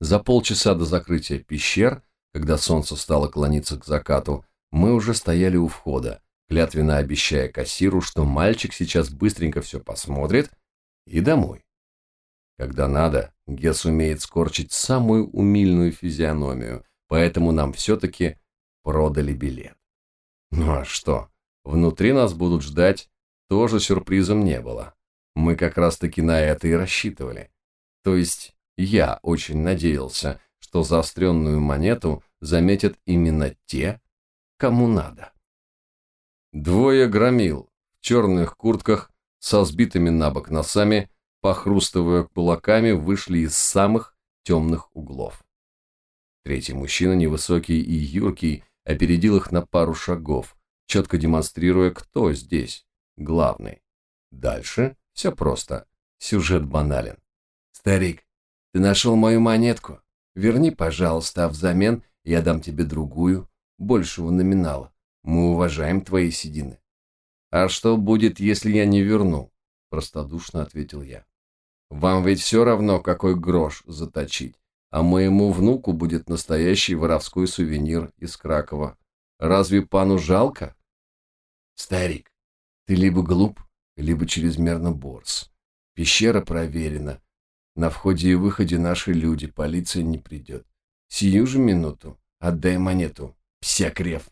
За полчаса до закрытия пещер, когда солнце стало клониться к закату, мы уже стояли у входа, клятвенно обещая кассиру, что мальчик сейчас быстренько все посмотрит и домой. Когда надо, Гес умеет скорчить самую умильную физиономию, поэтому нам все-таки продали билет. Ну а что, внутри нас будут ждать, тоже сюрпризом не было. Мы как раз-таки на это и рассчитывали. То есть я очень надеялся, что заостренную монету заметят именно те, кому надо. Двое громил в черных куртках со сбитыми на бок носами, похрустывая кулаками, вышли из самых темных углов. Третий мужчина, невысокий и юркий, опередил их на пару шагов, четко демонстрируя, кто здесь главный. Дальше все просто. Сюжет банален. «Старик, ты нашел мою монетку? Верни, пожалуйста, а взамен я дам тебе другую, большего номинала. Мы уважаем твои седины». «А что будет, если я не верну?» Простодушно ответил я. «Вам ведь все равно, какой грош заточить, а моему внуку будет настоящий воровской сувенир из Кракова. Разве пану жалко?» «Старик, ты либо глуп, либо чрезмерно борс. Пещера проверена, на входе и выходе наши люди, полиция не придет. Сию же минуту отдай монету, псякрев.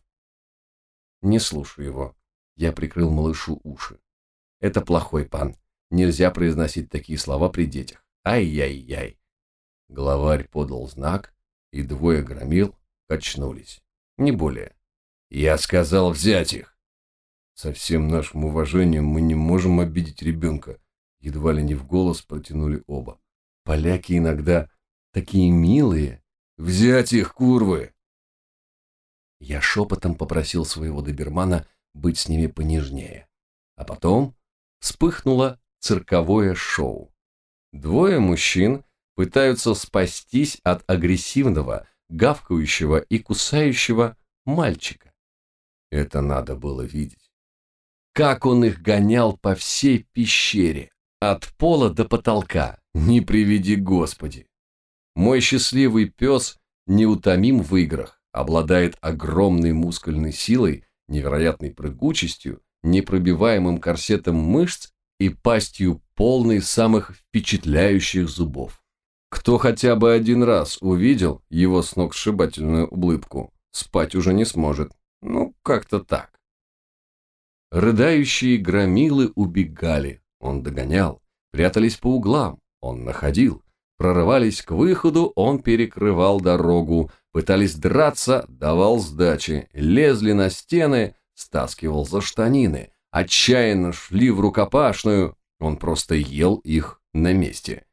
Не слушаю его. Я прикрыл малышу уши. Это плохой пан. Нельзя произносить такие слова при детях. Ай-яй-яй. Главарь подал знак, и двое громил качнулись. Не более. Я сказал взять их. Со всем нашим уважением мы не можем обидеть ребенка. Едва ли не в голос протянули оба. Поляки иногда такие милые. Взять их, курвы!» Я шепотом попросил своего добермана быть с ними понежнее. А потом вспыхнуло цирковое шоу. Двое мужчин пытаются спастись от агрессивного, гавкающего и кусающего мальчика. Это надо было видеть. Как он их гонял по всей пещере, от пола до потолка, не приведи Господи. Мой счастливый пес неутомим в играх, обладает огромной мускульной силой, невероятной прыгучестью, непробиваемым корсетом мышц и пастью полной самых впечатляющих зубов. Кто хотя бы один раз увидел его сногсшибательную улыбку, спать уже не сможет. Ну, как-то так. Рыдающие громилы убегали, он догонял, прятались по углам, он находил. Прорывались к выходу, он перекрывал дорогу, пытались драться, давал сдачи, лезли на стены, стаскивал за штанины, отчаянно шли в рукопашную, он просто ел их на месте.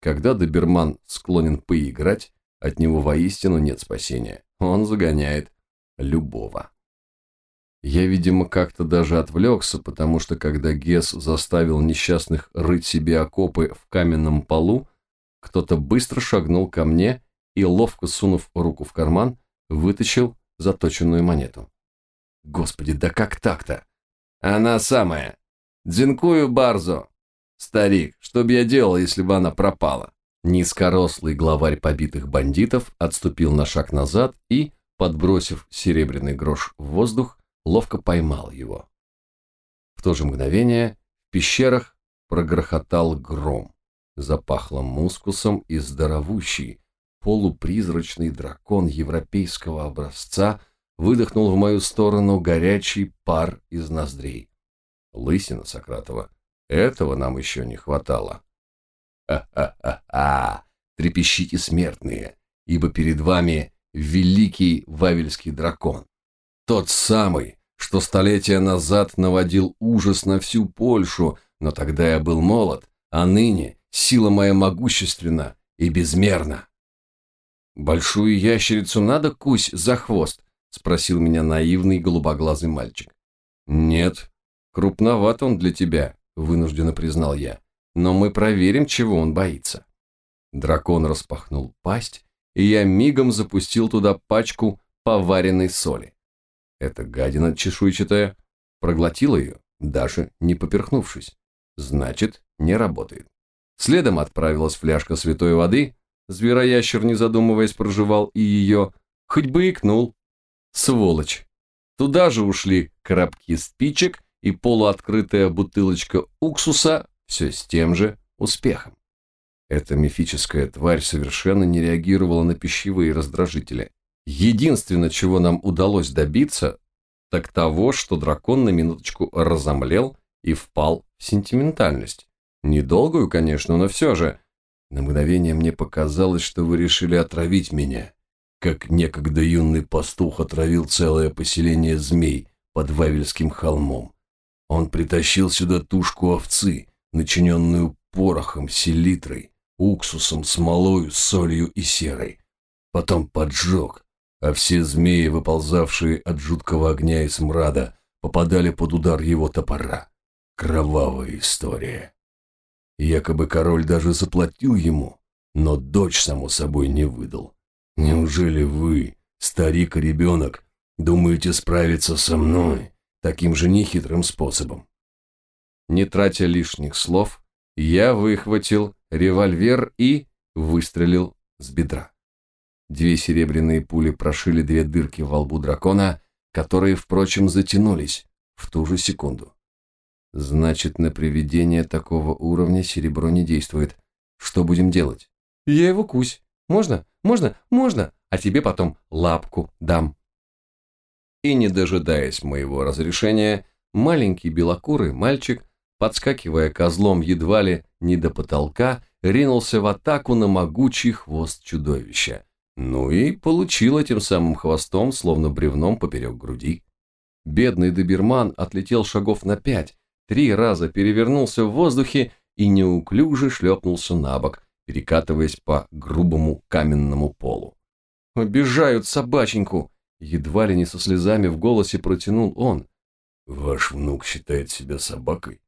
Когда доберман склонен поиграть, от него воистину нет спасения. Он загоняет любого. Я, видимо, как-то даже отвлекся, потому что когда Гес заставил несчастных рыть себе окопы в каменном полу, кто-то быстро шагнул ко мне и, ловко сунув руку в карман, вытащил заточенную монету. Господи, да как так-то? Она самая. Дзинкую Барзо. Старик, что бы я делал, если бы она пропала? Низкорослый главарь побитых бандитов отступил на шаг назад и, подбросив серебряный грош в воздух, ловко поймал его. В то же мгновение в пещерах прогрохотал гром, запахло мускусом и здоровущий, полупризрачный дракон европейского образца выдохнул в мою сторону горячий пар из ноздрей. Лысина Сократова. Этого нам еще не хватало. «Ха-ха-ха-ха! Трепещите, смертные, ибо перед вами великий вавельский дракон. Тот самый, что столетия назад наводил ужас на всю Польшу, но тогда я был молод, а ныне сила моя могущественна и безмерна. «Большую ящерицу надо кусь за хвост?» – спросил меня наивный голубоглазый мальчик. «Нет, крупноват он для тебя», – вынужденно признал я. «Но мы проверим, чего он боится». Дракон распахнул пасть, и я мигом запустил туда пачку поваренной соли. Эта гадина чешуйчатая проглотила ее, даже не поперхнувшись. Значит, не работает. Следом отправилась фляжка святой воды, Звероящер, не задумываясь, проживал и ее, хоть бы икнул. Сволочь. Туда же ушли коробки спичек и полуоткрытая бутылочка уксуса, все с тем же успехом. Эта мифическая тварь совершенно не реагировала на пищевые раздражители. Единственное, чего нам удалось добиться, так того, что дракон на минуточку разомлел и впал в сентиментальность. Недолгую, конечно, но все же. На мгновение мне показалось, что вы решили отравить меня, как некогда юный пастух отравил целое поселение змей под Вавельским холмом. Он притащил сюда тушку овцы, начиненную порохом, селитрой, уксусом, смолою, солью и серой. Потом поджег, а все змеи, выползавшие от жуткого огня и смрада, попадали под удар его топора. Кровавая история. Якобы король даже заплатил ему, но дочь, само собой, не выдал. Неужели вы, старик и ребенок, думаете справиться со мной таким же нехитрым способом? Не тратя лишних слов, я выхватил револьвер и выстрелил с бедра. Две серебряные пули прошили две дырки во лбу дракона, которые, впрочем, затянулись в ту же секунду. Значит, на привидение такого уровня серебро не действует. Что будем делать? Я его кусь. Можно? Можно? Можно? А тебе потом лапку дам. И не дожидаясь моего разрешения, маленький белокурый мальчик, подскакивая козлом едва ли не до потолка, ринулся в атаку на могучий хвост чудовища. Ну и получил этим самым хвостом, словно бревном поперек груди. Бедный доберман отлетел шагов на пять, три раза перевернулся в воздухе и неуклюже шлепнулся на бок, перекатываясь по грубому каменному полу. «Обижают собаченьку!» Едва ли не со слезами в голосе протянул он. «Ваш внук считает себя собакой?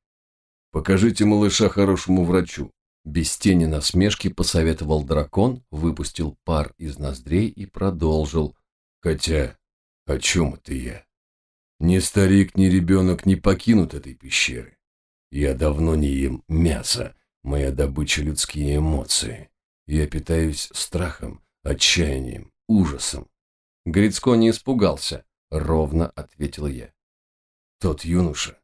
Покажите малыша хорошему врачу». Без тени насмешки посоветовал дракон, выпустил пар из ноздрей и продолжил. «Хотя, о чем это я? Ни старик, ни ребенок не покинут этой пещеры. Я давно не ем мясо, моя добыча людские эмоции. Я питаюсь страхом, отчаянием, ужасом. Грицко не испугался, ровно ответил я. Тот юноша?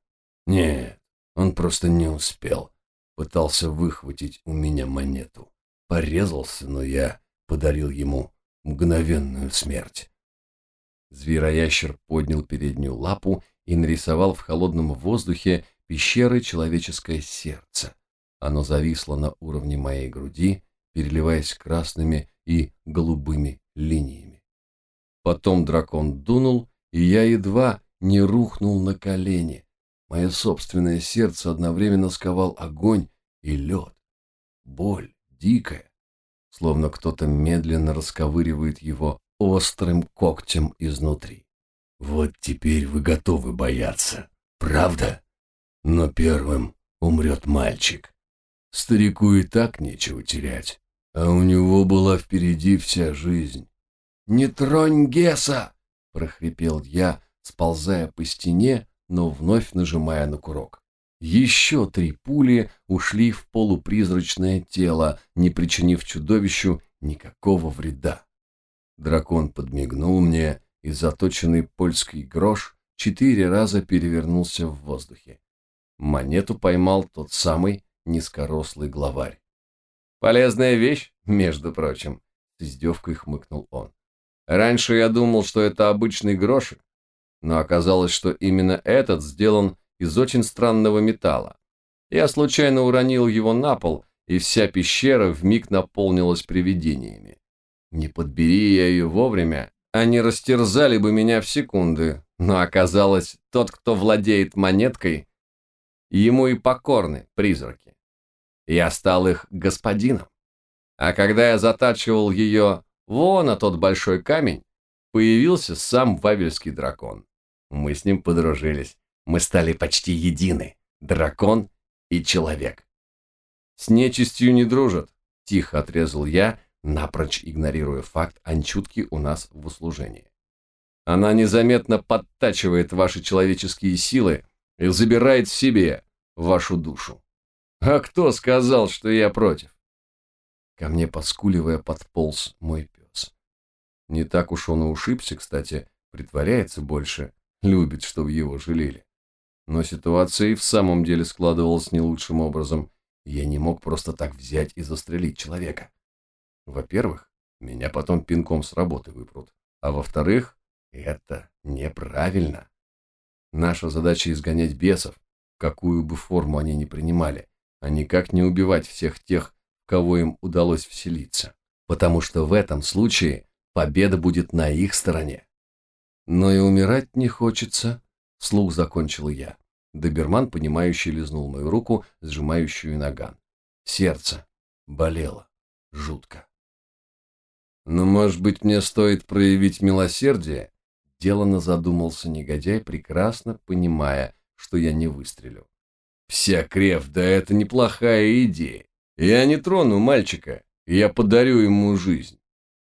Нет, он просто не успел. Пытался выхватить у меня монету. Порезался, но я подарил ему мгновенную смерть. Звероящер поднял переднюю лапу и нарисовал в холодном воздухе пещеры человеческое сердце. Оно зависло на уровне моей груди, переливаясь красными и голубыми линиями. Потом дракон дунул, и я едва не рухнул на колени. Мое собственное сердце одновременно сковал огонь и лед. Боль дикая, словно кто-то медленно расковыривает его острым когтем изнутри. Вот теперь вы готовы бояться, правда? Но первым умрет мальчик. Старику и так нечего терять, а у него была впереди вся жизнь. «Не тронь Геса!» — прохрипел я, сползая по стене, но вновь нажимая на курок. Еще три пули ушли в полупризрачное тело, не причинив чудовищу никакого вреда. Дракон подмигнул мне, и заточенный польский грош четыре раза перевернулся в воздухе. Монету поймал тот самый низкорослый главарь. «Полезная вещь, между прочим», — с издевкой хмыкнул он. «Раньше я думал, что это обычный грошек, но оказалось, что именно этот сделан из очень странного металла. Я случайно уронил его на пол, и вся пещера вмиг наполнилась привидениями. Не подбери я ее вовремя, они растерзали бы меня в секунды, но оказалось, тот, кто владеет монеткой, ему и покорны призраки. Я стал их господином. А когда я затачивал ее вон на тот большой камень, появился сам Вавельский дракон. Мы с ним подружились. Мы стали почти едины. Дракон и человек. С нечистью не дружат, тихо отрезал я, напрочь игнорируя факт анчутки у нас в услужении. Она незаметно подтачивает ваши человеческие силы и забирает в себе вашу душу. А кто сказал, что я против? ко мне, поскуливая, подполз мой пес. Не так уж он и ушибся, кстати, притворяется больше, любит, чтобы его жалели. Но ситуация и в самом деле складывалась не лучшим образом. Я не мог просто так взять и застрелить человека. Во-первых, меня потом пинком с работы выпрут. А во-вторых, это неправильно. Наша задача изгонять бесов, какую бы форму они ни принимали, а никак не убивать всех тех, кого им удалось вселиться. Потому что в этом случае победа будет на их стороне. Но и умирать не хочется, слух закончил я. Доберман, понимающий, лизнул мою руку, сжимающую наган. Сердце болело жутко. «Ну, может быть, мне стоит проявить милосердие?» Делано задумался негодяй, прекрасно понимая, что я не выстрелю. «Вся крев, да это неплохая идея. Я не трону мальчика, я подарю ему жизнь.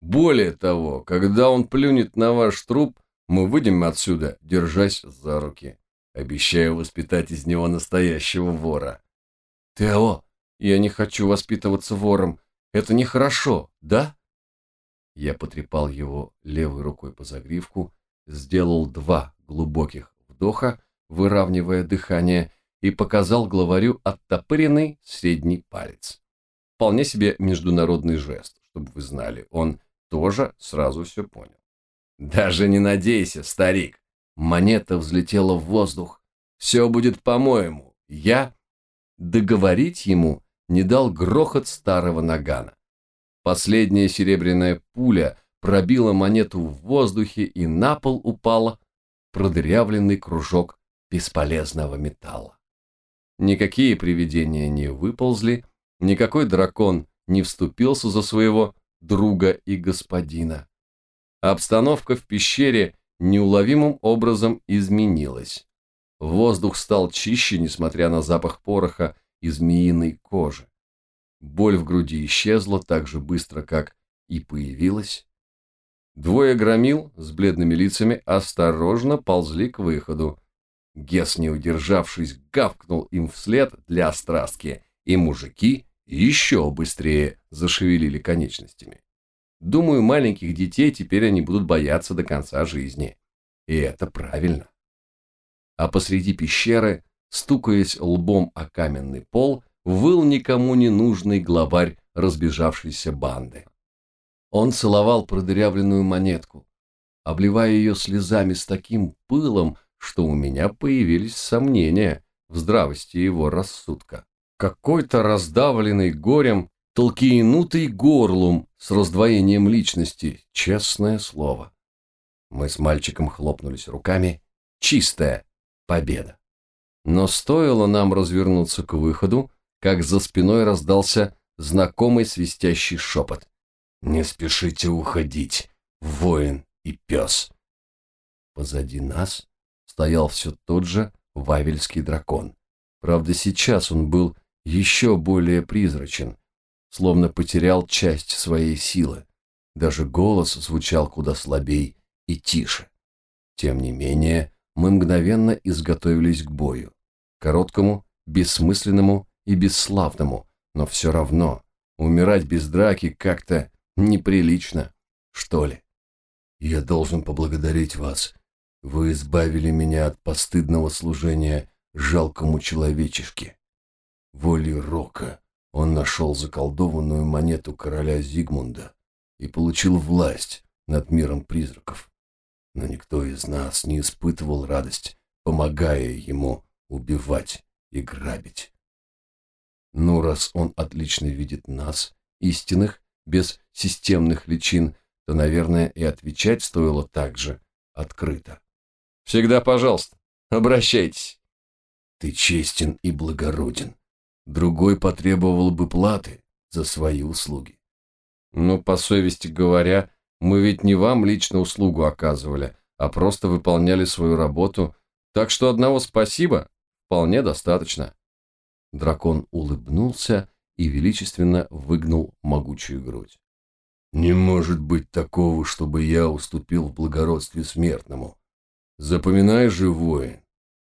Более того, когда он плюнет на ваш труп, мы выйдем отсюда, держась за руки. Обещаю воспитать из него настоящего вора. Тео, я не хочу воспитываться вором. Это нехорошо, да? Я потрепал его левой рукой по загривку, сделал два глубоких вдоха, выравнивая дыхание, и показал главарю оттопыренный средний палец. Вполне себе международный жест, чтобы вы знали. Он тоже сразу все понял. Даже не надейся, старик. Монета взлетела в воздух. Все будет по-моему. Я... Договорить ему не дал грохот старого нагана. Последняя серебряная пуля пробила монету в воздухе, и на пол упала продырявленный кружок бесполезного металла. Никакие привидения не выползли, никакой дракон не вступился за своего друга и господина. Обстановка в пещере неуловимым образом изменилась. Воздух стал чище, несмотря на запах пороха и змеиной кожи. Боль в груди исчезла так же быстро, как и появилась. Двое громил с бледными лицами осторожно ползли к выходу. Гес, не удержавшись, гавкнул им вслед для острастки, и мужики еще быстрее зашевелили конечностями. Думаю, маленьких детей теперь они будут бояться до конца жизни. И это правильно. А посреди пещеры, стукаясь лбом о каменный пол, выл никому не нужный главарь разбежавшейся банды. Он целовал продырявленную монетку, обливая ее слезами с таким пылом, что у меня появились сомнения в здравости его рассудка. Какой-то раздавленный горем, толкиенутый горлум с раздвоением личности, честное слово. Мы с мальчиком хлопнулись руками. Чистая победа. Но стоило нам развернуться к выходу, как за спиной раздался знакомый свистящий шепот. «Не спешите уходить, воин и пес!» Позади нас стоял все тот же вавельский дракон. Правда, сейчас он был еще более призрачен, словно потерял часть своей силы. Даже голос звучал куда слабей и тише. Тем не менее, мы мгновенно изготовились к бою. Короткому, бессмысленному и бесславному, но все равно умирать без драки как-то неприлично, что ли. Я должен поблагодарить вас. Вы избавили меня от постыдного служения жалкому человечешке. Волей Рока он нашел заколдованную монету короля Зигмунда и получил власть над миром призраков. Но никто из нас не испытывал радость, помогая ему убивать и грабить. Ну, раз он отлично видит нас, истинных, без системных личин, то, наверное, и отвечать стоило так же открыто. Всегда пожалуйста, обращайтесь. Ты честен и благороден. Другой потребовал бы платы за свои услуги. Ну, по совести говоря, мы ведь не вам лично услугу оказывали, а просто выполняли свою работу, так что одного спасибо вполне достаточно. Дракон улыбнулся и величественно выгнул могучую грудь. «Не может быть такого, чтобы я уступил в благородстве смертному. Запоминай же, воин,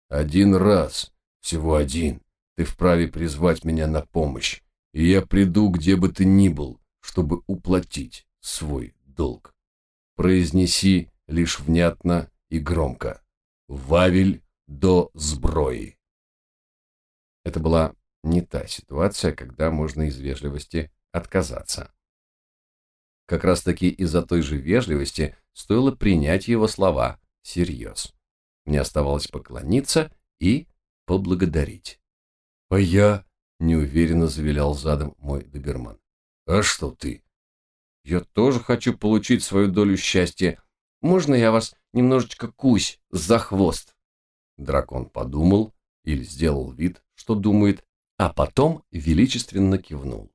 один раз, всего один, ты вправе призвать меня на помощь, и я приду, где бы ты ни был, чтобы уплатить свой долг. Произнеси лишь внятно и громко. Вавель до сброи. Это была не та ситуация, когда можно из вежливости отказаться. Как раз таки из-за той же вежливости стоило принять его слова всерьез. Мне оставалось поклониться и поблагодарить. «А я...» — неуверенно завилял задом мой доберман. «А что ты?» «Я тоже хочу получить свою долю счастья. Можно я вас немножечко кусь за хвост?» Дракон подумал или сделал вид, что думает, а потом величественно кивнул.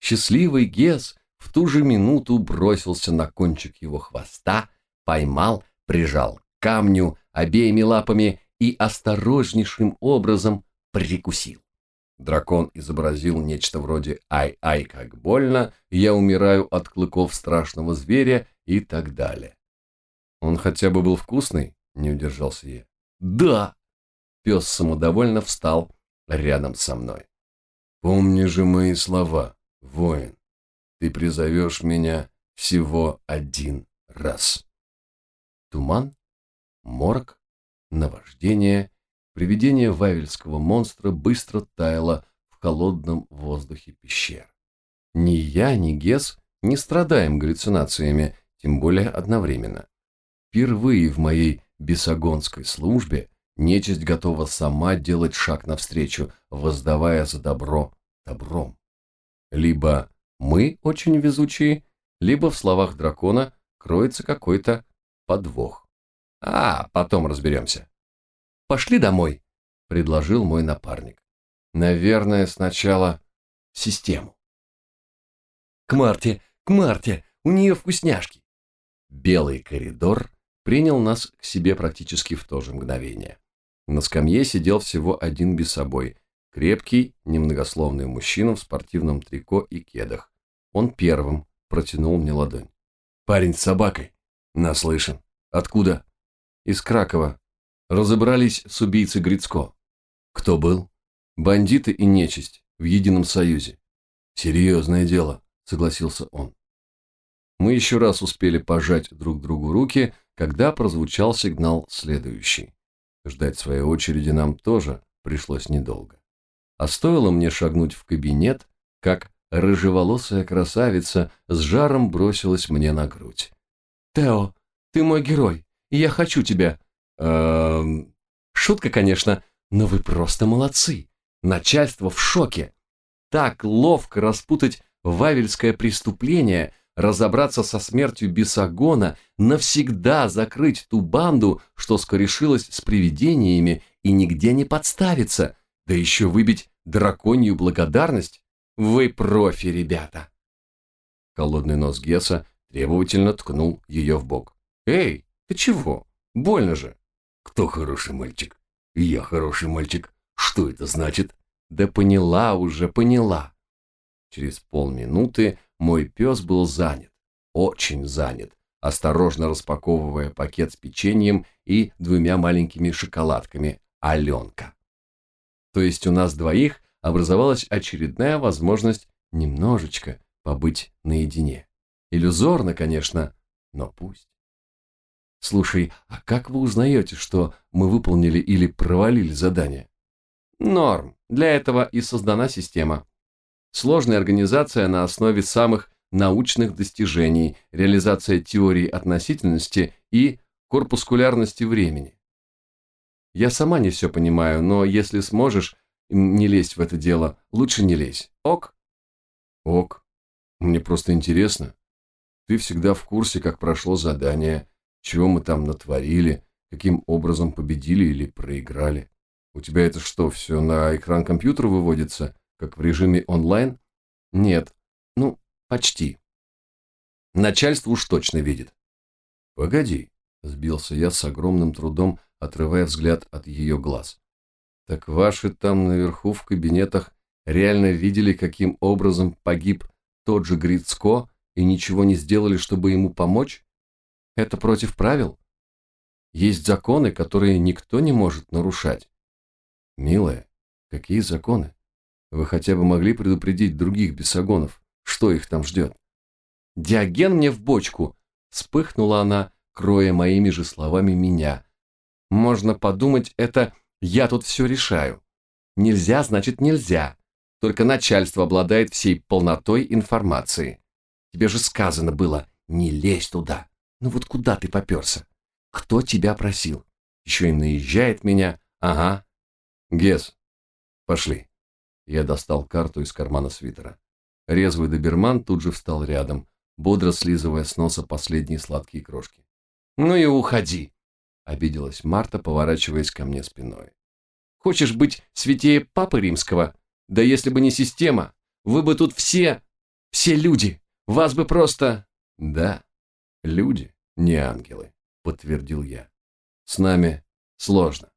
Счастливый Гес в ту же минуту бросился на кончик его хвоста, поймал, прижал к камню обеими лапами и осторожнейшим образом прикусил. Дракон изобразил нечто вроде «ай-ай, как больно», «я умираю от клыков страшного зверя» и так далее. «Он хотя бы был вкусный?» – не удержался я. «Да!» Пес самодовольно встал рядом со мной. «Помни же мои слова, воин ты призовешь меня всего один раз. Туман, морг, наваждение, привидение вавельского монстра быстро таяло в холодном воздухе пещер. Ни я, ни Гес не страдаем галлюцинациями, тем более одновременно. Впервые в моей бесогонской службе нечисть готова сама делать шаг навстречу, воздавая за добро добром. Либо мы очень везучие, либо в словах дракона кроется какой-то подвох. А, потом разберемся. Пошли домой, предложил мой напарник. Наверное, сначала систему. К Марте, к Марте, у нее вкусняшки. Белый коридор принял нас к себе практически в то же мгновение. На скамье сидел всего один без собой, крепкий, немногословный мужчина в спортивном трико и кедах. Он первым протянул мне ладонь. «Парень с собакой?» «Наслышан. Откуда?» «Из Кракова. Разобрались с убийцей Грицко». «Кто был?» «Бандиты и нечисть в едином союзе». «Серьезное дело», — согласился он. Мы еще раз успели пожать друг другу руки, когда прозвучал сигнал следующий. Ждать своей очереди нам тоже пришлось недолго. А стоило мне шагнуть в кабинет, как рыжеволосая красавица с жаром бросилась мне на грудь. «Тео, ты мой герой, и я хочу тебя...» «Эм...» «Шутка, конечно, но вы просто молодцы. Начальство в шоке. Так ловко распутать вавельское преступление, разобраться со смертью Бесогона, навсегда закрыть ту банду, что скорешилась с привидениями и нигде не подставиться, да еще выбить драконью благодарность. Вы профи, ребята. Холодный нос Гесса требовательно ткнул ее в бок. Эй, ты чего? Больно же. Кто хороший мальчик? Я хороший мальчик. Что это значит? Да поняла уже, поняла. Через полминуты мой пес был занят. Очень занят, осторожно распаковывая пакет с печеньем и двумя маленькими шоколадками Аленка. То есть у нас двоих образовалась очередная возможность немножечко побыть наедине. Иллюзорно, конечно, но пусть. Слушай, а как вы узнаете, что мы выполнили или провалили задание? Норм. Для этого и создана система. Сложная организация на основе самых научных достижений, реализация теории относительности и корпускулярности времени. Я сама не все понимаю, но если сможешь, не лезь в это дело. Лучше не лезь. Ок? Ок. Мне просто интересно. Ты всегда в курсе, как прошло задание, чего мы там натворили, каким образом победили или проиграли. У тебя это что, все на экран компьютера выводится, как в режиме онлайн? Нет. Ну, почти. Начальство уж точно видит. Погоди, сбился я с огромным трудом, отрывая взгляд от ее глаз. Так ваши там наверху в кабинетах реально видели, каким образом погиб тот же Грицко и ничего не сделали, чтобы ему помочь? Это против правил? Есть законы, которые никто не может нарушать. Милая, какие законы? Вы хотя бы могли предупредить других бесогонов, что их там ждет? Диоген мне в бочку. Вспыхнула она, кроя моими же словами меня. Можно подумать, это я тут все решаю. Нельзя, значит нельзя. Только начальство обладает всей полнотой информации. Тебе же сказано было, не лезь туда. Ну вот куда ты поперся? Кто тебя просил? Еще и наезжает меня. Ага. Гес, пошли. Я достал карту из кармана свитера. Резвый доберман тут же встал рядом, бодро слизывая с носа последние сладкие крошки. «Ну и уходи!» — обиделась Марта, поворачиваясь ко мне спиной. «Хочешь быть святее Папы Римского? Да если бы не система, вы бы тут все, все люди, вас бы просто...» «Да, люди, не ангелы», — подтвердил я. «С нами сложно».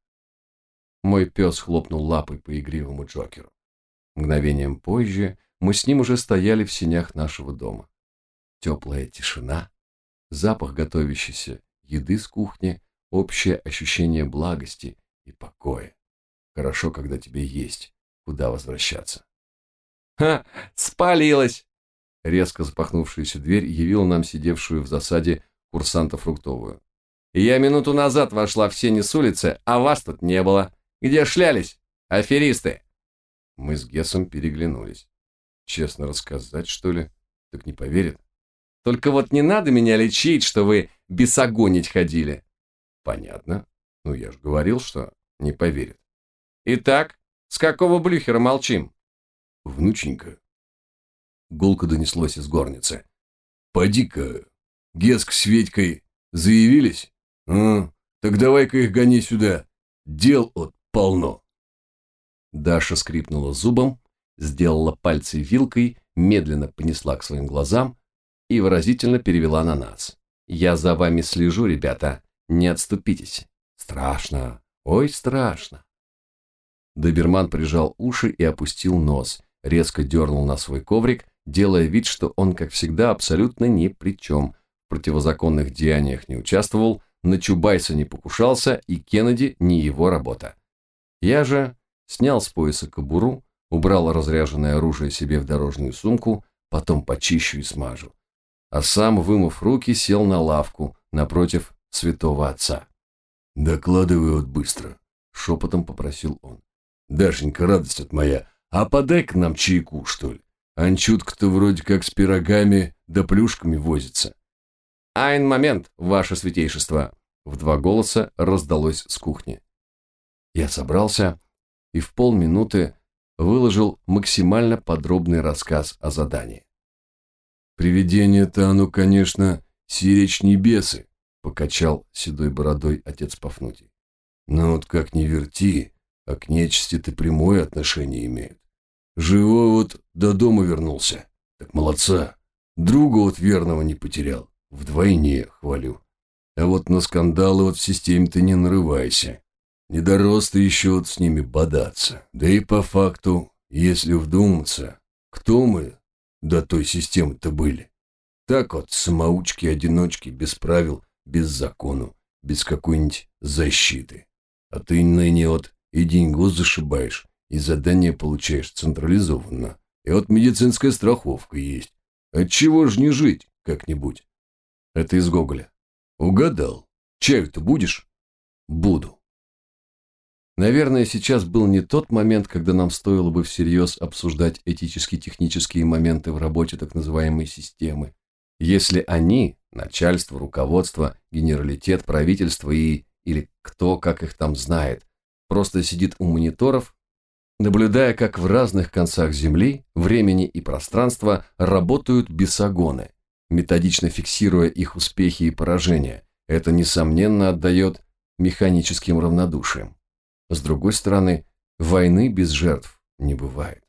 Мой пес хлопнул лапой по игривому Джокеру. Мгновением позже мы с ним уже стояли в сенях нашего дома. Теплая тишина, запах готовящейся еды с кухни, общее ощущение благости и покоя. Хорошо, когда тебе есть куда возвращаться. «Ха! Спалилась!» Резко запахнувшаяся дверь явила нам сидевшую в засаде курсанта фруктовую. «Я минуту назад вошла в сени с улицы, а вас тут не было. Где шлялись? Аферисты!» Мы с Гесом переглянулись. Честно рассказать, что ли? Так не поверит. Только вот не надо меня лечить, что вы бесогонить ходили. Понятно. Ну, я же говорил, что не поверит. Итак, с какого блюхера молчим? Внученька. Гулко донеслось из горницы. Поди-ка, Геск с Ведькой заявились? А, так давай-ка их гони сюда. Дел от полно. Даша скрипнула зубом, сделала пальцы вилкой, медленно понесла к своим глазам и выразительно перевела на нас. «Я за вами слежу, ребята, не отступитесь. Страшно, ой, страшно». Доберман прижал уши и опустил нос, резко дернул на свой коврик, делая вид, что он, как всегда, абсолютно ни при чем, в противозаконных деяниях не участвовал, на Чубайса не покушался, и Кеннеди не его работа. Я же снял с пояса кобуру, убрал разряженное оружие себе в дорожную сумку, потом почищу и смажу. А сам, вымыв руки, сел на лавку напротив святого отца. «Докладывай вот быстро», — шепотом попросил он. «Дашенька, радость от моя, а подай-ка нам чайку, что ли? Анчутка-то вроде как с пирогами да плюшками возится». «Айн момент, ваше святейшество!» В два голоса раздалось с кухни. Я собрался, и в полминуты выложил максимально подробный рассказ о задании. «Привидение-то оно, конечно, сиречь небесы», — покачал седой бородой отец Пафнутий. «Но вот как ни верти, а к нечисти-то прямое отношение имеет. Живой вот до дома вернулся. Так молодца. Друга вот верного не потерял. Вдвойне хвалю. А вот на скандалы вот в системе-то не нарывайся. Не дорос ты еще вот с ними бодаться. Да и по факту, если вдуматься, кто мы до той системы-то были? Так вот, самоучки-одиночки, без правил, без закону, без какой-нибудь защиты. А ты ныне вот и деньгу зашибаешь, и задание получаешь централизованно. И вот медицинская страховка есть. Отчего ж не жить как-нибудь? Это из Гоголя. Угадал. Чаю-то будешь? Буду. Наверное, сейчас был не тот момент, когда нам стоило бы всерьез обсуждать этически-технические моменты в работе так называемой системы. Если они, начальство, руководство, генералитет, правительство и или кто, как их там знает, просто сидит у мониторов, наблюдая, как в разных концах Земли, времени и пространства работают бесогоны, методично фиксируя их успехи и поражения, это, несомненно, отдает механическим равнодушием. С другой стороны, войны без жертв не бывает.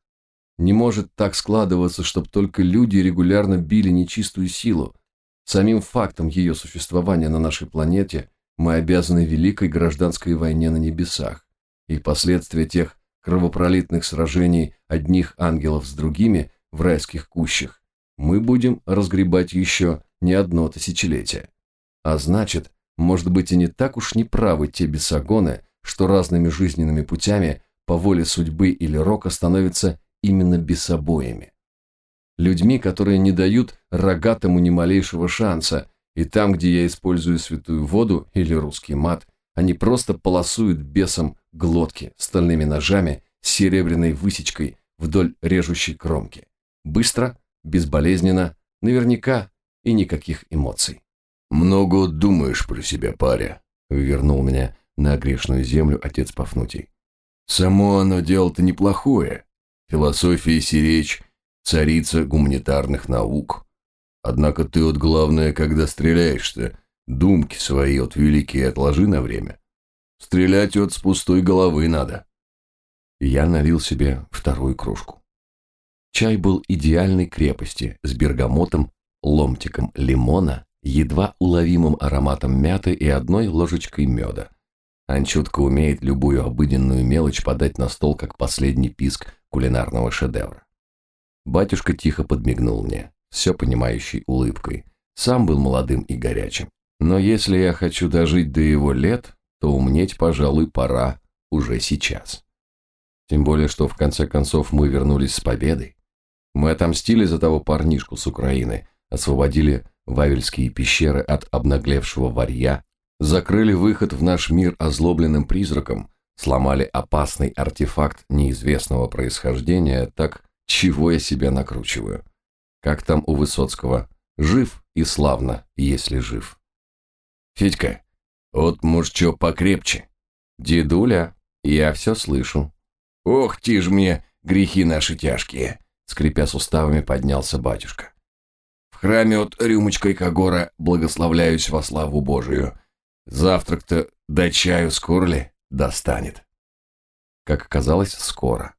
Не может так складываться, чтобы только люди регулярно били нечистую силу. Самим фактом ее существования на нашей планете мы обязаны великой гражданской войне на небесах, и последствия тех кровопролитных сражений одних ангелов с другими в райских кущах мы будем разгребать еще не одно тысячелетие. А значит, может быть и не так уж неправы те бесогоны, что разными жизненными путями по воле судьбы или рока становятся именно бесобоями. людьми, которые не дают рогатому ни малейшего шанса, и там, где я использую святую воду или русский мат, они просто полосуют бесом глотки стальными ножами с серебряной высечкой вдоль режущей кромки. Быстро, безболезненно, наверняка и никаких эмоций. «Много думаешь про себя, паря», — вернул меня на грешную землю отец Пафнутий. «Само оно дело-то неплохое. Философия сиречь, царица гуманитарных наук. Однако ты вот главное, когда стреляешь-то, думки свои от великие отложи на время. Стрелять от с пустой головы надо». Я налил себе вторую кружку. Чай был идеальной крепости с бергамотом, ломтиком лимона, едва уловимым ароматом мяты и одной ложечкой меда. Анчутка умеет любую обыденную мелочь подать на стол, как последний писк кулинарного шедевра. Батюшка тихо подмигнул мне, все понимающей улыбкой. Сам был молодым и горячим. Но если я хочу дожить до его лет, то умнеть, пожалуй, пора уже сейчас. Тем более, что в конце концов мы вернулись с победой. Мы отомстили за того парнишку с Украины, освободили вавельские пещеры от обнаглевшего варья, закрыли выход в наш мир озлобленным призраком, сломали опасный артефакт неизвестного происхождения, так чего я себя накручиваю? Как там у Высоцкого? Жив и славно, если жив. Федька, вот, может, что покрепче? Дедуля, я все слышу. Ох, ти ж мне, грехи наши тяжкие, скрипя суставами, поднялся батюшка. В храме от рюмочкой Кагора благословляюсь во славу Божию. Завтрак-то до чаю скоро ли достанет? Как оказалось, скоро.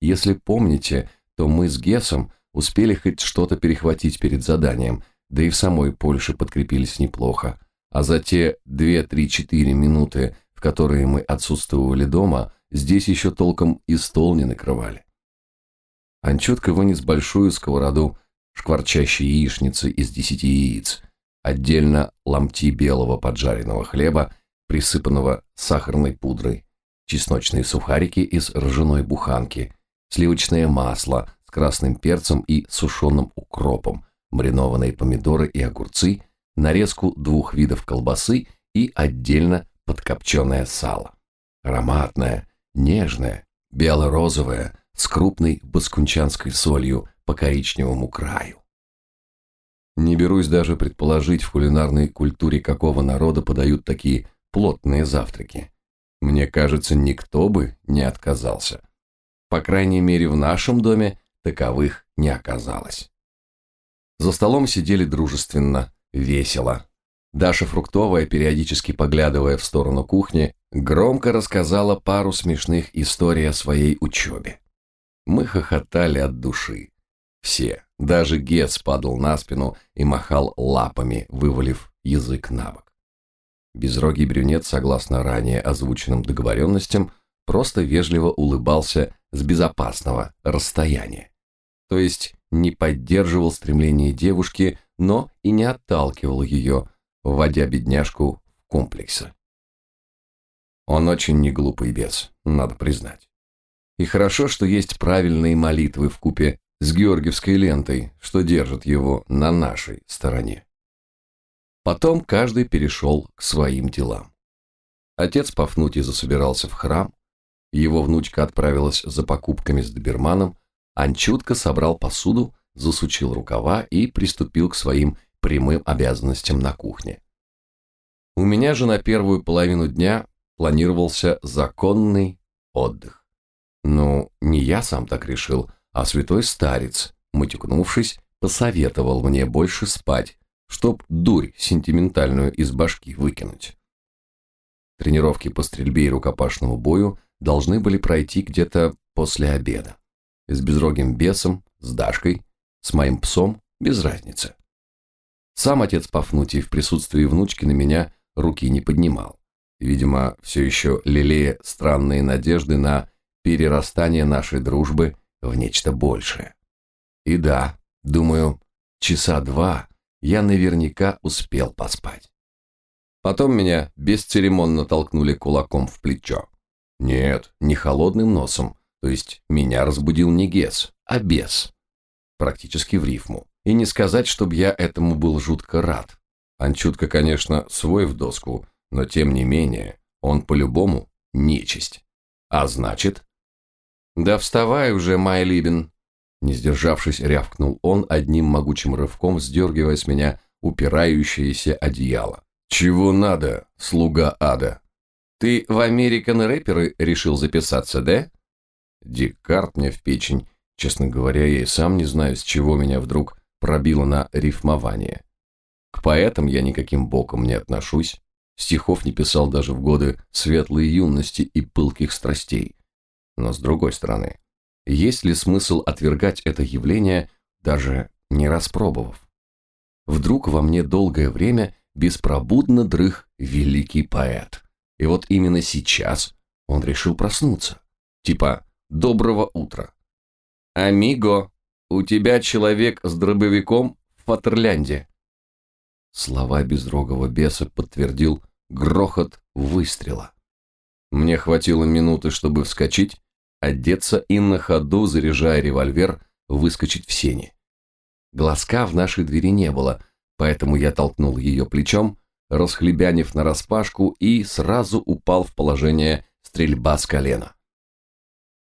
Если помните, то мы с Гесом успели хоть что-то перехватить перед заданием, да и в самой Польше подкрепились неплохо. А за те 2-3-4 минуты, в которые мы отсутствовали дома, здесь еще толком и стол не накрывали. Анчутка вынес большую сковороду шкварчащей яичницы из десяти яиц, отдельно ломти белого поджаренного хлеба, присыпанного сахарной пудрой, чесночные сухарики из ржаной буханки, сливочное масло с красным перцем и сушеным укропом, маринованные помидоры и огурцы, нарезку двух видов колбасы и отдельно подкопченое сало. Ароматное, нежное, бело-розовое, с крупной баскунчанской солью по коричневому краю. Не берусь даже предположить, в кулинарной культуре какого народа подают такие плотные завтраки. Мне кажется, никто бы не отказался. По крайней мере, в нашем доме таковых не оказалось. За столом сидели дружественно, весело. Даша Фруктовая, периодически поглядывая в сторону кухни, громко рассказала пару смешных историй о своей учебе. Мы хохотали от души. Все, даже Гец падал на спину и махал лапами, вывалив язык на бок. Безрогий брюнет, согласно ранее озвученным договоренностям, просто вежливо улыбался с безопасного расстояния. То есть не поддерживал стремление девушки, но и не отталкивал ее, вводя бедняжку в комплексы. Он очень неглупый бес, надо признать. И хорошо, что есть правильные молитвы в купе с георгиевской лентой, что держит его на нашей стороне. Потом каждый перешел к своим делам. Отец Пафнутий засобирался в храм, его внучка отправилась за покупками с доберманом, Анчутка собрал посуду, засучил рукава и приступил к своим прямым обязанностям на кухне. У меня же на первую половину дня планировался законный отдых. Ну, не я сам так решил, а святой старец, матюкнувшись, посоветовал мне больше спать, чтоб дурь сентиментальную из башки выкинуть. Тренировки по стрельбе и рукопашному бою должны были пройти где-то после обеда. С безрогим бесом, с Дашкой, с моим псом, без разницы. Сам отец Пафнутий в присутствии внучки на меня руки не поднимал. Видимо, все еще лелея странные надежды на перерастание нашей дружбы в нечто большее. И да, думаю, часа два я наверняка успел поспать. Потом меня бесцеремонно толкнули кулаком в плечо. Нет, не холодным носом, то есть меня разбудил не Гес, а бес. практически в рифму. И не сказать, чтобы я этому был жутко рад. Анчутка, конечно, свой в доску, но тем не менее, он по-любому нечисть. А значит... «Да вставай уже, Майлибин!» Не сдержавшись, рявкнул он одним могучим рывком, сдергивая с меня упирающееся одеяло. «Чего надо, слуга ада?» «Ты в American рэперы решил записаться, да?» Декарт мне в печень. Честно говоря, я и сам не знаю, с чего меня вдруг пробило на рифмование. К поэтам я никаким боком не отношусь. Стихов не писал даже в годы светлой юности и пылких страстей. Но с другой стороны, есть ли смысл отвергать это явление, даже не распробовав? Вдруг во мне долгое время беспробудно дрых великий поэт. И вот именно сейчас он решил проснуться. Типа «Доброго утра». «Амиго, у тебя человек с дробовиком в Фатерлянде». Слова безрогого беса подтвердил грохот выстрела. Мне хватило минуты, чтобы вскочить, одеться и на ходу, заряжая револьвер, выскочить в сени. Глазка в нашей двери не было, поэтому я толкнул ее плечом, расхлебянив нараспашку и сразу упал в положение стрельба с колена.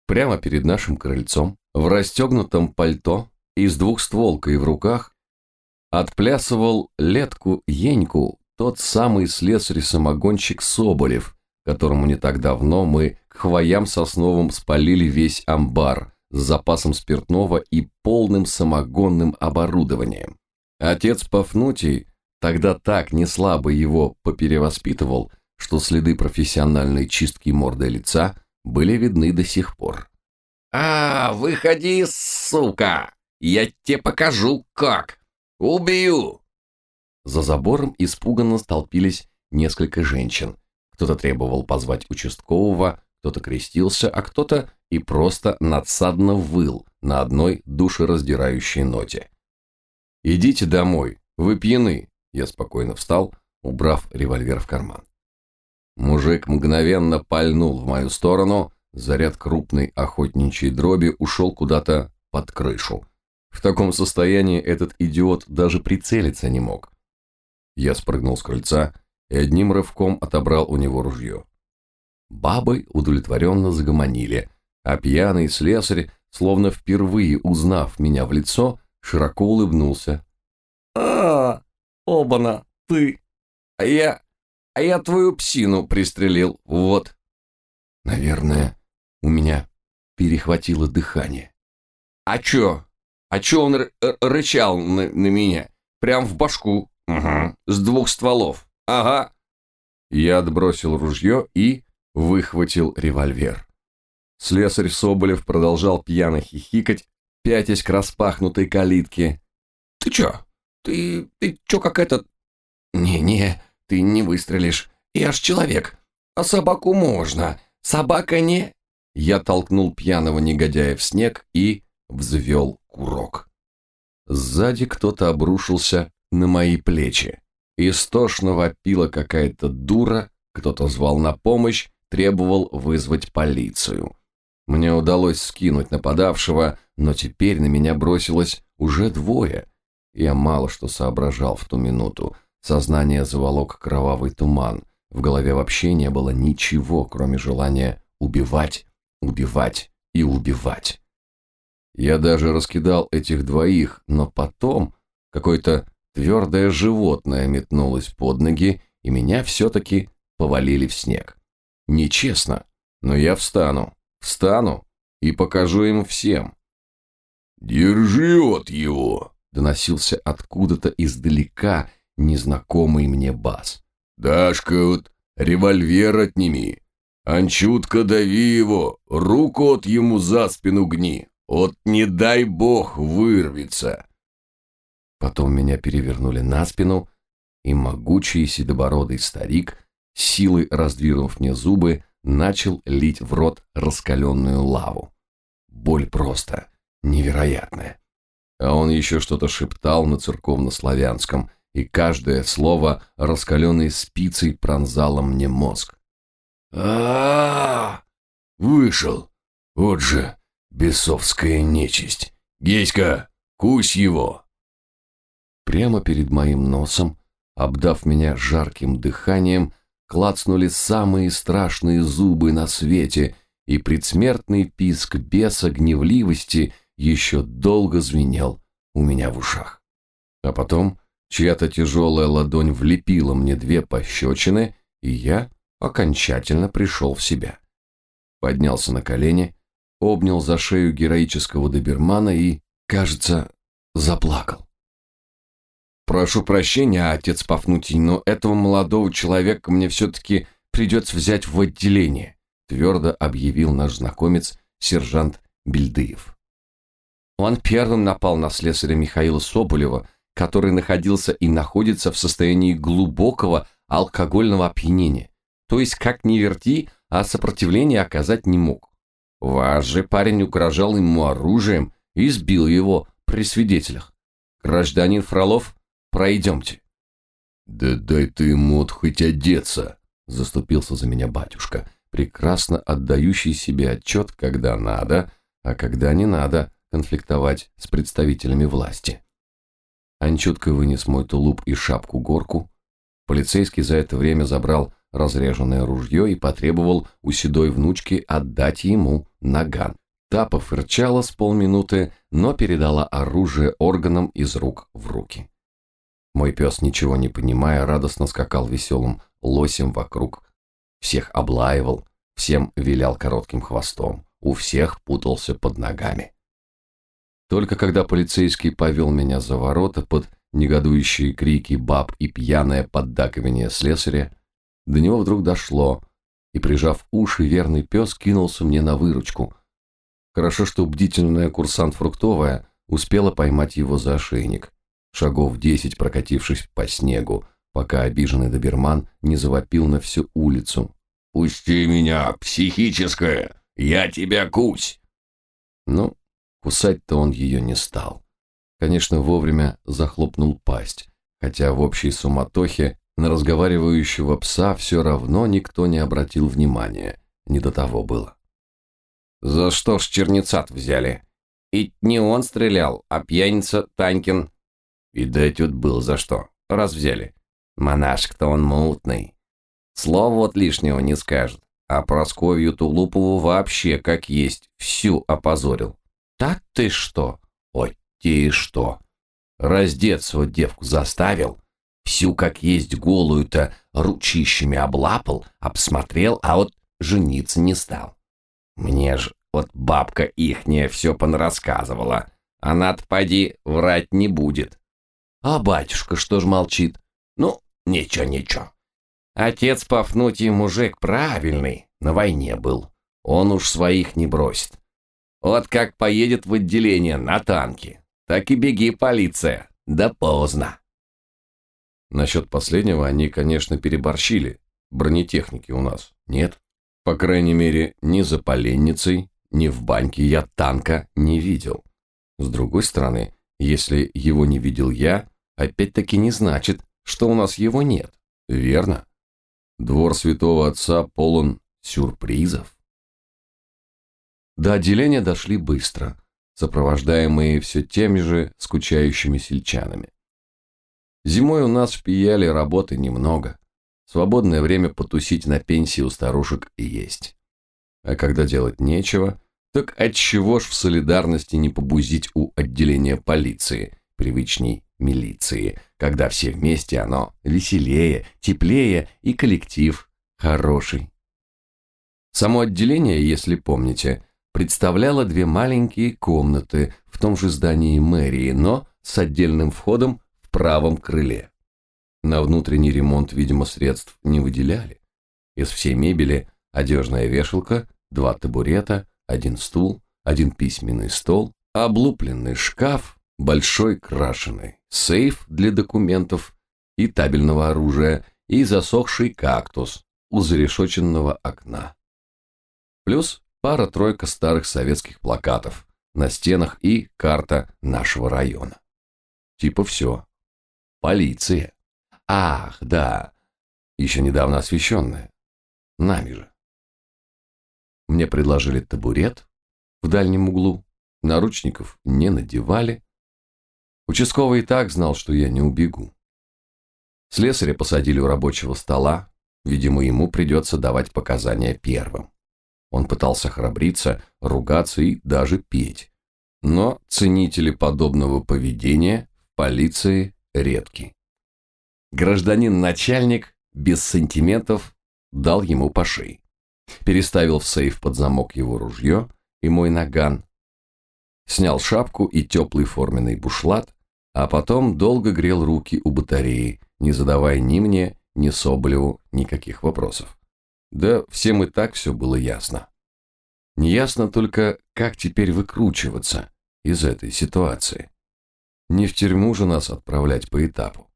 Прямо перед нашим крыльцом, в расстегнутом пальто и с двухстволкой в руках, отплясывал летку Еньку тот самый слесарь-самогонщик Соболев, которому не так давно мы к хвоям сосновым спалили весь амбар с запасом спиртного и полным самогонным оборудованием. Отец Пафнутий тогда так неслабо его поперевоспитывал, что следы профессиональной чистки морды лица были видны до сих пор. «А, выходи, сука! Я тебе покажу, как! Убью!» За забором испуганно столпились несколько женщин, кто-то требовал позвать участкового, кто-то крестился, а кто-то и просто надсадно выл на одной душераздирающей ноте. «Идите домой, вы пьяны», – я спокойно встал, убрав револьвер в карман. Мужик мгновенно пальнул в мою сторону, заряд крупной охотничьей дроби ушел куда-то под крышу. В таком состоянии этот идиот даже прицелиться не мог. Я спрыгнул с крыльца и одним рывком отобрал у него ружье. Бабы удовлетворенно загомонили, а пьяный слесарь, словно впервые узнав меня в лицо, широко улыбнулся. «А, обана, ты! А я... а я твою псину пристрелил, вот!» Наверное, у меня перехватило дыхание. «А чё? А чё он рычал на, на меня? Прям в башку, угу, с двух стволов!» «Ага». Я отбросил ружье и выхватил револьвер. Слесарь Соболев продолжал пьяно хихикать, пятясь к распахнутой калитке. «Ты чё? Ты... ты чё как этот...» «Не-не, ты не выстрелишь. Я ж человек. А собаку можно. Собака не...» Я толкнул пьяного негодяя в снег и взвел курок. Сзади кто-то обрушился на мои плечи. Истошно вопила какая-то дура, кто-то звал на помощь, требовал вызвать полицию. Мне удалось скинуть нападавшего, но теперь на меня бросилось уже двое. Я мало что соображал в ту минуту. Сознание заволок кровавый туман. В голове вообще не было ничего, кроме желания убивать, убивать и убивать. Я даже раскидал этих двоих, но потом какой-то Твердое животное метнулось под ноги, и меня все-таки повалили в снег. Нечестно, но я встану, встану и покажу им всем. «Держи от его!» — доносился откуда-то издалека незнакомый мне бас. «Дашка, вот револьвер отними. Анчутка, дави его, руку от ему за спину гни. от не дай бог вырвется!» Потом меня перевернули на спину, и могучий седобородый старик, силой раздвинув мне зубы, начал лить в рот раскаленную лаву. Боль просто невероятная. А он еще что-то шептал на церковнославянском, и каждое слово раскаленной спицей пронзало мне мозг. а, Вышел! Вот же бесовская нечисть! Геська, Кусь его!» Прямо перед моим носом, обдав меня жарким дыханием, клацнули самые страшные зубы на свете, и предсмертный писк беса гневливости еще долго звенел у меня в ушах. А потом чья-то тяжелая ладонь влепила мне две пощечины, и я окончательно пришел в себя. Поднялся на колени, обнял за шею героического добермана и, кажется, заплакал. «Прошу прощения, отец Пафнутий, но этого молодого человека мне все-таки придется взять в отделение», твердо объявил наш знакомец, сержант Бельдыев. Он первым напал на слесаря Михаила Соболева, который находился и находится в состоянии глубокого алкогольного опьянения. То есть, как ни верти, а сопротивление оказать не мог. Ваш же парень угрожал ему оружием и сбил его при свидетелях. Гражданин Фролов, пройдемте. Да дай ты ему хоть одеться, заступился за меня батюшка, прекрасно отдающий себе отчет, когда надо, а когда не надо конфликтовать с представителями власти. Анчутко вынес мой тулуп и шапку-горку. Полицейский за это время забрал разряженное ружье и потребовал у седой внучки отдать ему наган. Та пофырчала с полминуты, но передала оружие органам из рук в руки. Мой пес, ничего не понимая, радостно скакал веселым лосем вокруг. Всех облаивал, всем вилял коротким хвостом, у всех путался под ногами. Только когда полицейский повел меня за ворота под негодующие крики баб и пьяное поддакивание слесаря, до него вдруг дошло, и, прижав уши, верный пес кинулся мне на выручку. Хорошо, что бдительная курсант Фруктовая успела поймать его за ошейник. Шагов десять прокатившись по снегу, пока обиженный доберман не завопил на всю улицу. «Пусти меня, психическое! Я тебя кусь!» Ну, Кусать-то он ее не стал. Конечно, вовремя захлопнул пасть, хотя в общей суматохе на разговаривающего пса все равно никто не обратил внимания. Не до того было. «За что ж черницат взяли? И не он стрелял, а пьяница Танькин. И дать тут был за что, раз взяли. Монашек-то он мутный. Слова вот лишнего не скажет, а Просковью Тулупову вообще, как есть, всю опозорил. Так ты что? Ой, ты что? Раздеться вот девку заставил, всю как есть голую-то ручищами облапал, обсмотрел, а вот жениться не стал. Мне ж вот бабка ихняя все понарассказывала. Она-то, поди, врать не будет. А батюшка что ж молчит? Ну, ничего-ничего. Отец Пафнутий мужик правильный, на войне был. Он уж своих не бросит. Вот как поедет в отделение на танке, так и беги, полиция. Да поздно. Насчет последнего они, конечно, переборщили. Бронетехники у нас нет. По крайней мере, ни за поленницей, ни в баньке я танка не видел. С другой стороны, если его не видел я, опять-таки не значит, что у нас его нет. Верно? Двор святого отца полон сюрпризов. До отделения дошли быстро, сопровождаемые все теми же скучающими сельчанами. Зимой у нас в Пияле работы немного. Свободное время потусить на пенсии у старушек и есть. А когда делать нечего, так отчего ж в солидарности не побузить у отделения полиции, привычней милиции, когда все вместе оно веселее, теплее и коллектив хороший. Само отделение, если помните, представляла две маленькие комнаты в том же здании мэрии, но с отдельным входом в правом крыле. На внутренний ремонт, видимо, средств не выделяли. Из всей мебели одежная вешалка, два табурета, один стул, один письменный стол, облупленный шкаф, большой крашеный, сейф для документов и табельного оружия и засохший кактус у зарешоченного окна. Плюс пара-тройка старых советских плакатов на стенах и карта нашего района. Типа все. Полиция. Ах, да. Еще недавно освещенная. Нами же. Мне предложили табурет в дальнем углу, наручников не надевали, Участковый и так знал, что я не убегу. Слесаря посадили у рабочего стола, видимо, ему придется давать показания первым. Он пытался храбриться, ругаться и даже петь. Но ценители подобного поведения в полиции редки. Гражданин-начальник без сантиментов дал ему по шее. Переставил в сейф под замок его ружье и мой наган. Снял шапку и теплый форменный бушлат, а потом долго грел руки у батареи, не задавая ни мне, ни Соболеву никаких вопросов. Да всем и так все было ясно. Неясно только, как теперь выкручиваться из этой ситуации. Не в тюрьму же нас отправлять по этапу.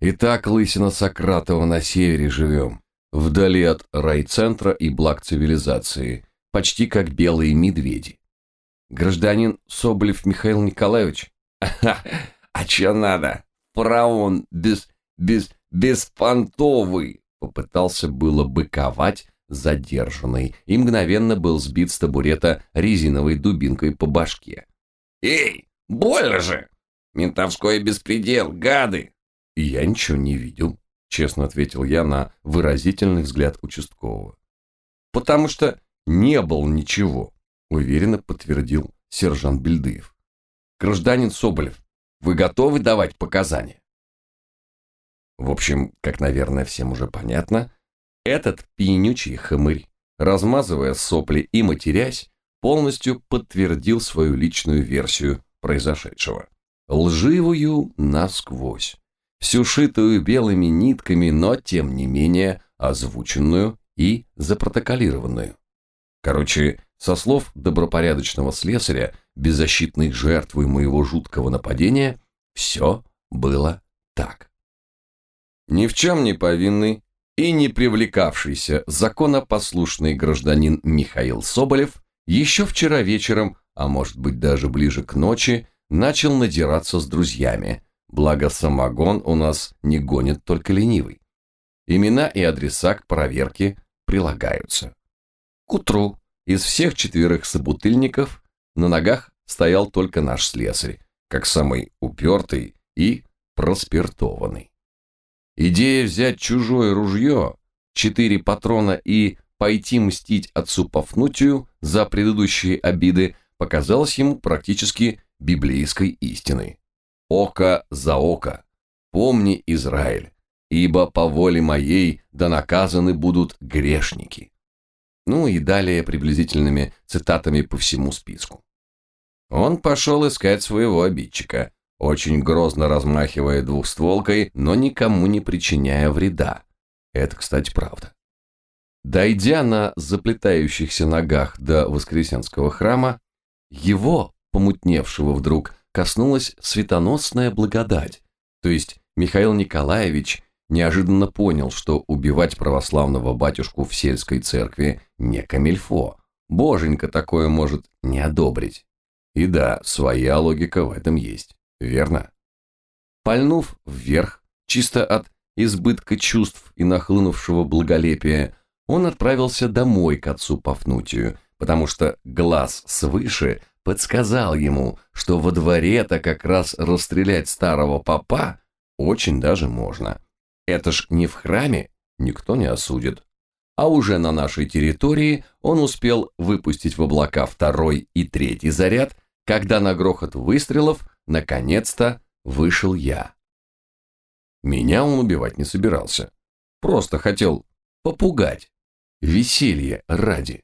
Итак, лысина Сократова на севере живем, вдали от райцентра и благ цивилизации, почти как белые медведи. Гражданин Соболев Михаил Николаевич? А че надо? Фараон без, без, беспонтовый! Попытался было быковать задержанный и мгновенно был сбит с табурета резиновой дубинкой по башке. «Эй, больно же! Ментовской беспредел, гады!» «Я ничего не видел», — честно ответил я на выразительный взгляд участкового. «Потому что не было ничего», — уверенно подтвердил сержант Бельдыев. «Гражданин Соболев, вы готовы давать показания?» В общем, как, наверное, всем уже понятно, этот пьянючий хмырь, размазывая сопли и матерясь, полностью подтвердил свою личную версию произошедшего. Лживую насквозь всю шитую белыми нитками, но тем не менее озвученную и запротоколированную. Короче, со слов добропорядочного слесаря, беззащитной жертвы моего жуткого нападения, все было так. Ни в чем не повинный и не привлекавшийся законопослушный гражданин Михаил Соболев еще вчера вечером, а может быть даже ближе к ночи, начал надираться с друзьями – Благо самогон у нас не гонит только ленивый. Имена и адреса к проверке прилагаются. К утру из всех четверых собутыльников на ногах стоял только наш слесарь, как самый упертый и проспиртованный. Идея взять чужое ружье, четыре патрона и пойти мстить отцу Пафнутию за предыдущие обиды показалась ему практически библейской истиной око за око. Помни, Израиль, ибо по воле моей да наказаны будут грешники. Ну и далее приблизительными цитатами по всему списку. Он пошел искать своего обидчика, очень грозно размахивая двухстволкой, но никому не причиняя вреда. Это, кстати, правда. Дойдя на заплетающихся ногах до Воскресенского храма, его, помутневшего вдруг, коснулась светоносная благодать, то есть Михаил Николаевич неожиданно понял, что убивать православного батюшку в сельской церкви не камильфо. Боженька такое может не одобрить. И да, своя логика в этом есть, верно? Пальнув вверх, чисто от избытка чувств и нахлынувшего благолепия, он отправился домой к отцу Пафнутию, потому что глаз свыше подсказал ему, что во дворе-то как раз расстрелять старого папа очень даже можно. Это ж не в храме, никто не осудит. А уже на нашей территории он успел выпустить в облака второй и третий заряд, когда на грохот выстрелов наконец-то вышел я. Меня он убивать не собирался. Просто хотел попугать. Веселье ради.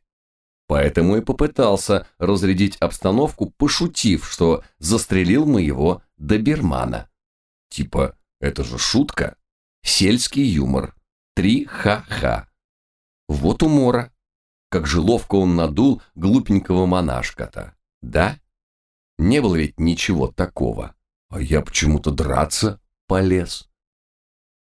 Поэтому и попытался разрядить обстановку, пошутив, что застрелил моего добермана. Типа, это же шутка. Сельский юмор. Три ха-ха. Вот умора. Как же ловко он надул глупенького монашка-то. Да? Не было ведь ничего такого. А я почему-то драться полез.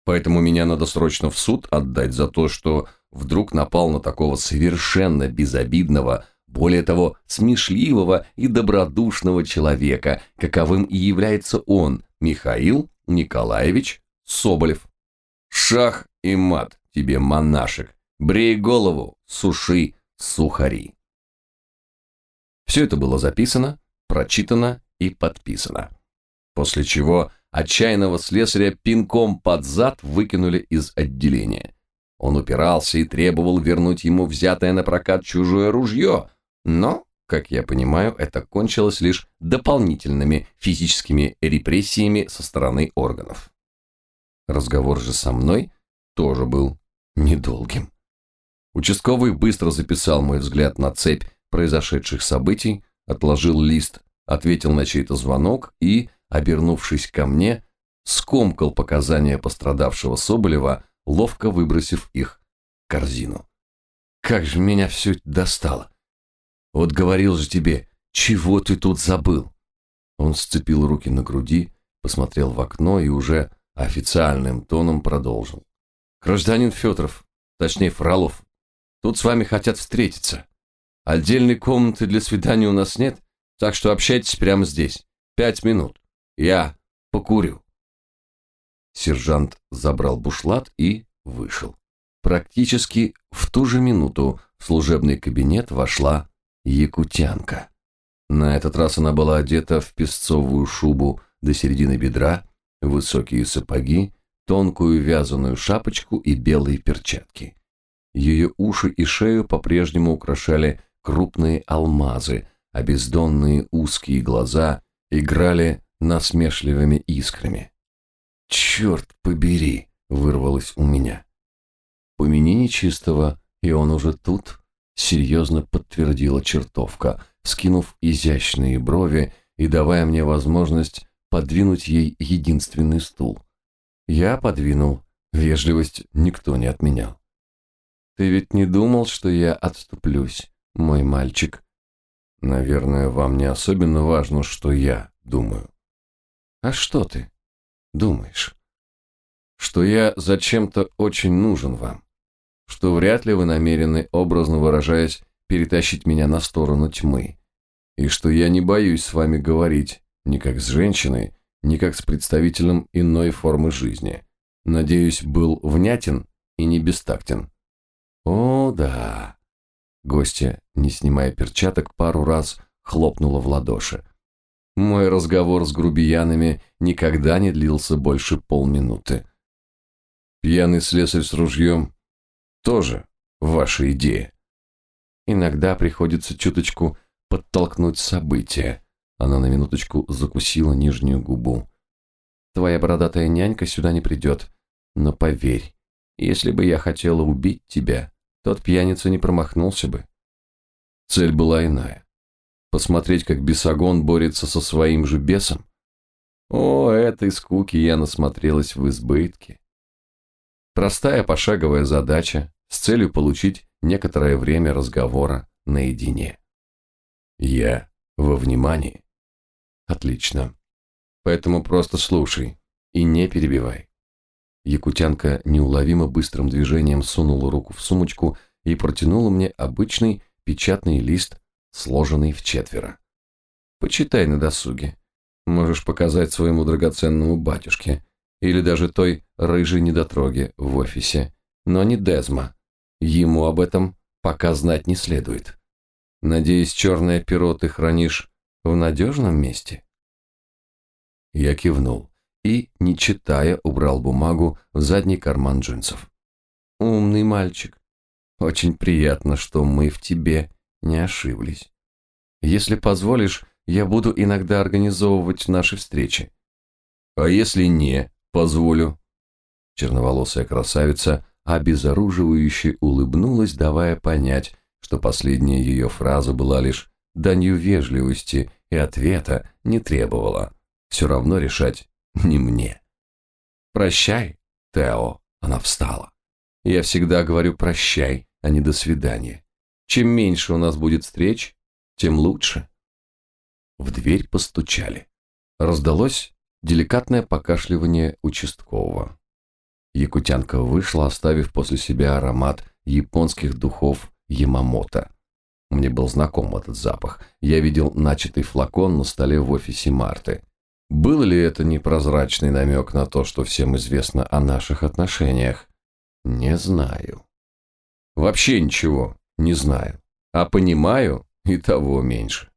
Поэтому меня надо срочно в суд отдать за то, что вдруг напал на такого совершенно безобидного, более того, смешливого и добродушного человека, каковым и является он, Михаил Николаевич Соболев. Шах и мат тебе, монашек, брей голову, суши сухари. Все это было записано, прочитано и подписано. после чего отчаянного слесаря пинком под зад выкинули из отделения. Он упирался и требовал вернуть ему взятое на прокат чужое ружье, но, как я понимаю, это кончилось лишь дополнительными физическими репрессиями со стороны органов. Разговор же со мной тоже был недолгим. Участковый быстро записал мой взгляд на цепь произошедших событий, отложил лист, ответил на чей-то звонок и, обернувшись ко мне, скомкал показания пострадавшего Соболева, ловко выбросив их в корзину. Как же меня все достало! Вот говорил же тебе, чего ты тут забыл? Он сцепил руки на груди, посмотрел в окно и уже официальным тоном продолжил. Гражданин Федоров, точнее Фролов, тут с вами хотят встретиться. Отдельной комнаты для свидания у нас нет, так что общайтесь прямо здесь. Пять минут. Я покурю. Сержант забрал бушлат и вышел. Практически в ту же минуту в служебный кабинет вошла якутянка. На этот раз она была одета в песцовую шубу до середины бедра, высокие сапоги, тонкую вязаную шапочку и белые перчатки. Ее уши и шею по-прежнему украшали крупные алмазы, а бездонные узкие глаза играли насмешливыми искрами. «Черт побери!» — вырвалось у меня. «Помяни нечистого, и он уже тут», — серьезно подтвердила чертовка, скинув изящные брови и давая мне возможность подвинуть ей единственный стул. Я подвинул, вежливость никто не отменял. «Ты ведь не думал, что я отступлюсь, мой мальчик?» «Наверное, вам не особенно важно, что я думаю». «А что ты думаешь?» «Что я зачем-то очень нужен вам, что вряд ли вы намерены, образно выражаясь, перетащить меня на сторону тьмы, и что я не боюсь с вами говорить, ни как с женщиной, ни как с представителем иной формы жизни. Надеюсь, был внятен и не бестактен. О, да. Гостья, не снимая перчаток, пару раз хлопнула в ладоши. Мой разговор с грубиянами никогда не длился больше полминуты. Пьяный слесарь с ружьем тоже ваша идея. Иногда приходится чуточку подтолкнуть события, она на минуточку закусила нижнюю губу. Твоя бородатая нянька сюда не придет. Но поверь, если бы я хотела убить тебя, тот пьяница не промахнулся бы. Цель была иная. Посмотреть, как бесогон борется со своим же бесом. О, этой скуки я насмотрелась в избытке. Простая пошаговая задача с целью получить некоторое время разговора наедине. Я во внимании. Отлично. Поэтому просто слушай и не перебивай. Якутянка неуловимо быстрым движением сунула руку в сумочку и протянула мне обычный печатный лист, сложенный в четверо. Почитай на досуге. Можешь показать своему драгоценному батюшке или даже той рыжей недотроге в офисе, но не Дезма. Ему об этом пока знать не следует. Надеюсь, черное перо ты хранишь в надежном месте?» Я кивнул и, не читая, убрал бумагу в задний карман джинсов. «Умный мальчик. Очень приятно, что мы в тебе не ошиблись. Если позволишь, я буду иногда организовывать наши встречи». «А если не, позволю?» Черноволосая красавица обезоруживающе улыбнулась, давая понять, что последняя ее фраза была лишь данью вежливости и ответа не требовала. Все равно решать не мне. «Прощай, Тео», — она встала. «Я всегда говорю прощай, а не до свидания. Чем меньше у нас будет встреч, тем лучше». В дверь постучали. Раздалось деликатное покашливание участкового. Якутянка вышла, оставив после себя аромат японских духов Ямамото. Мне был знаком этот запах. Я видел начатый флакон на столе в офисе Марты. Был ли это непрозрачный намек на то, что всем известно о наших отношениях? Не знаю. Вообще ничего не знаю. А понимаю и того меньше.